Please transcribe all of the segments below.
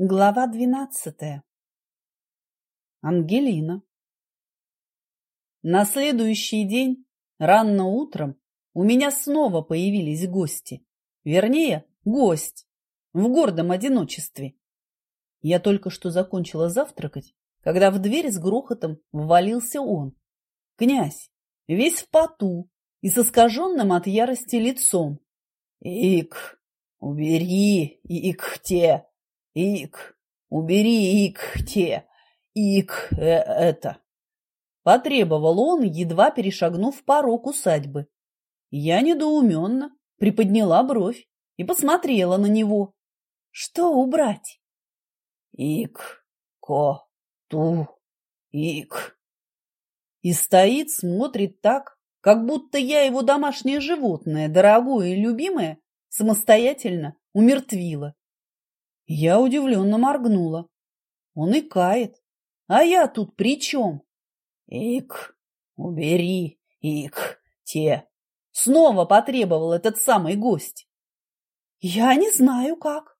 Глава двенадцатая. Ангелина. На следующий день, рано утром, у меня снова появились гости. Вернее, гость в гордом одиночестве. Я только что закончила завтракать, когда в дверь с грохотом ввалился он. Князь, весь в поту и с искаженным от ярости лицом. «Ик, убери, ик, те!» Ик, убери ик те, ик э это. Потребовал он, едва перешагнув порог усадьбы. Я недоуменно приподняла бровь и посмотрела на него. Что убрать? Ик, ко, ту, ик. И стоит, смотрит так, как будто я его домашнее животное, дорогое и любимое, самостоятельно умертвила. Я удивленно моргнула. Он икает. А я тут при чем? Ик, убери, ик, те. Снова потребовал этот самый гость. Я не знаю как.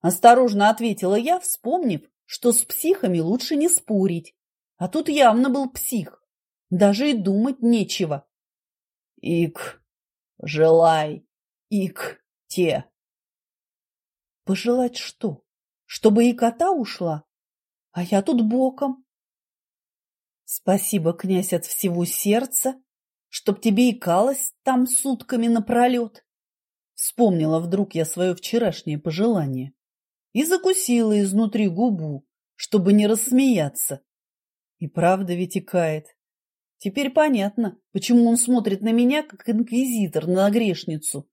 Осторожно ответила я, вспомнив, что с психами лучше не спорить. А тут явно был псих. Даже и думать нечего. Ик, желай, ик, те. Пожелать что? Чтобы и кота ушла? А я тут боком. Спасибо, князь, от всего сердца, чтоб тебе икалось там сутками напролет. Вспомнила вдруг я свое вчерашнее пожелание и закусила изнутри губу, чтобы не рассмеяться. И правда ведь икает. Теперь понятно, почему он смотрит на меня, как инквизитор на грешницу.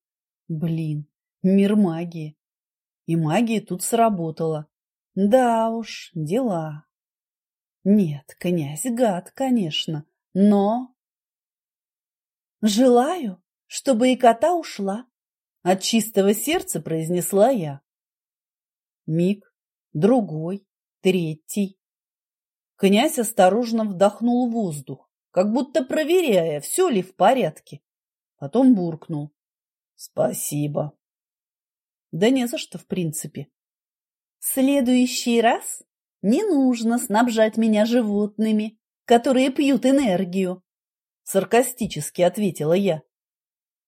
Блин, мир магии. И магия тут сработала. Да уж, дела. Нет, князь гад, конечно, но... Желаю, чтобы и кота ушла. От чистого сердца произнесла я. Миг, другой, третий. Князь осторожно вдохнул воздух, как будто проверяя, все ли в порядке. Потом буркнул. Спасибо. Да не за что, в принципе. В следующий раз не нужно снабжать меня животными, которые пьют энергию, саркастически ответила я.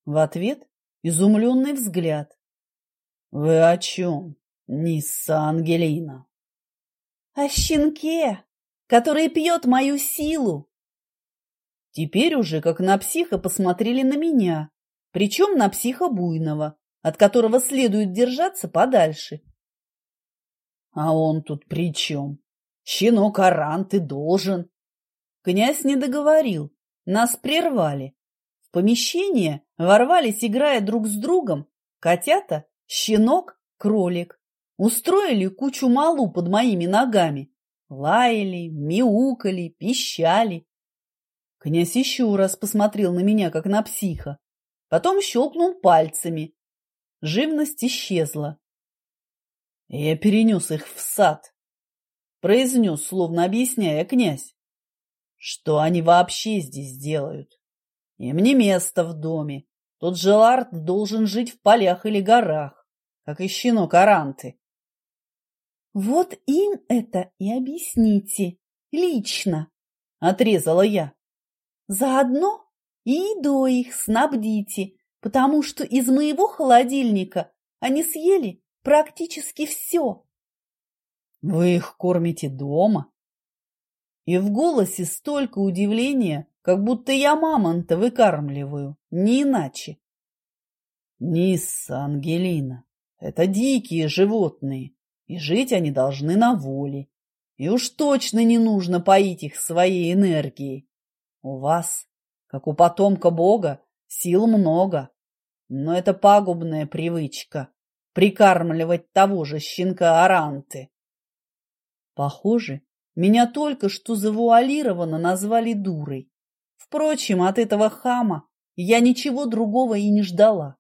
В ответ изумленный взгляд. Вы о чем, Нисса Ангелина? О щенке, который пьет мою силу. Теперь уже как на психа посмотрели на меня, причем на психа буйного от которого следует держаться подальше. А он тут при чем? Щенок Аран, ты должен. Князь не договорил. Нас прервали. В помещение ворвались, играя друг с другом, котята, щенок, кролик. Устроили кучу малу под моими ногами. Лаяли, мяукали, пищали. Князь еще раз посмотрел на меня, как на психа. Потом щелкнул пальцами, Живность исчезла. Я перенес их в сад. Произнес, словно объясняя князь. Что они вообще здесь делают? Им не место в доме. Тот Желард должен жить в полях или горах, как и щенок Аранты. Вот им это и объясните, лично, отрезала я. Заодно и едой их снабдите, потому что из моего холодильника они съели практически все. Вы их кормите дома? И в голосе столько удивления, как будто я мамонта выкармливаю, не иначе. Нисса, Ангелина, это дикие животные, и жить они должны на воле. И уж точно не нужно поить их своей энергией. У вас, как у потомка Бога, сил много, но это пагубная привычка – прикармливать того же щенка Аранты. Похоже, меня только что завуалированно назвали дурой. Впрочем, от этого хама я ничего другого и не ждала.